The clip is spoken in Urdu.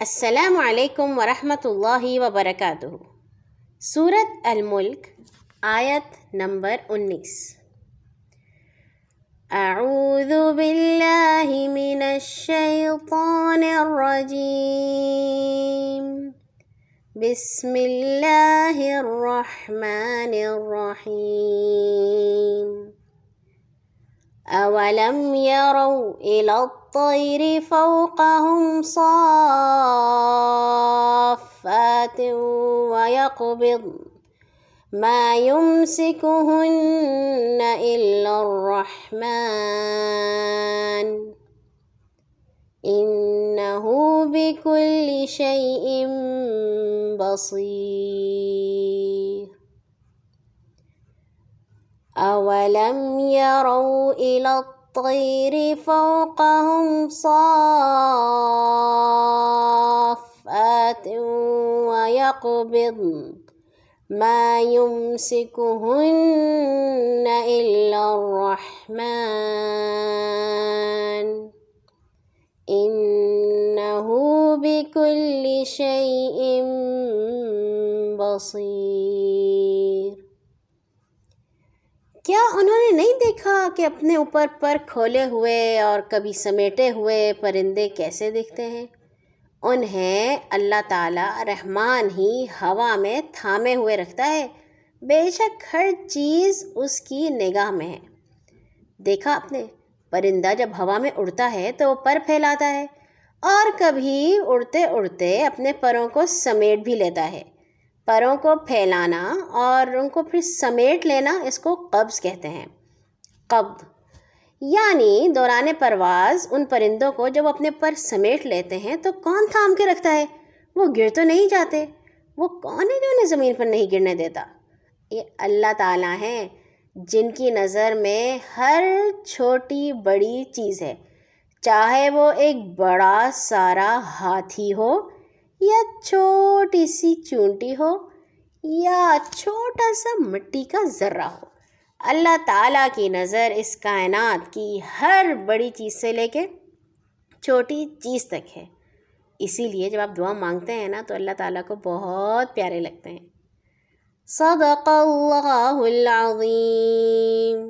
السلام علیکم ورحمۃ اللہ وبرکاتہ۔ سورت الملک، آیت نمبر انیس۔ اعوذ باللہ من الشیطان الرجیم۔ بسم اللہ الرحمن الرحیم۔ اولم يروا الى الطير فوقهم صافات ويقبض. ما يمسكهن إلا الرحمن. إنه بكل شيء بصير. أولم يروا إلى الطير فوقهم صافات ويقبض. ما يمسكهن إلا الرحمن. إنه بكل شيء بصير. کیا انہوں نے نہیں دیکھا کہ اپنے اوپر پر کھولے ہوئے اور کبھی سمیٹے ہوئے پرندے کیسے دکھتے ہیں؟ انہیں اللہ تعالیٰ رحمان ہی ہوا میں تھامے ہوئے رکھتا ہے۔ بے شک ہر چیز اس کی نگاہ میں ہے۔ دیکھا آپ نے، پرندہ جب ہوا میں اڑتا ہے تو وہ پر پھیلاتا ہے اور کبھی اڑتے اڑتے اپنے پروں کو سمیٹ بھی لیتا ہے۔ پروں کو پھیلانا اور ان کو پھر سمیٹ لینا اس کو قبض کہتے ہیں۔ قبض۔ یعنی دوران پرواز ان پرندوں کو جب اپنے پر سمیٹ لیتے ہیں تو کون تھام کے رکھتا ہے؟ وہ گر تو نہیں جاتے۔ وہ کون ہے جو انہیں زمین پر نہیں گرنے دیتا؟ یہ اللہ تعالیٰ ہیں جن کی نظر میں ہر چھوٹی بڑی چیز ہے۔ چاہے وہ ایک بڑا سارا ہاتھی ہو یا چھوٹی سی چونٹی ہو یا چھوٹا سا مٹی کا ذرہ ہو اللہ تعالیٰ کی نظر اس کائنات کی ہر بڑی چیز سے لے کے چھوٹی چیز تک ہے اسی لیے جب آپ دعا مانگتے ہیں نا تو اللہ تعالیٰ کو بہت پیارے لگتے ہیں صدق اللہ العظیم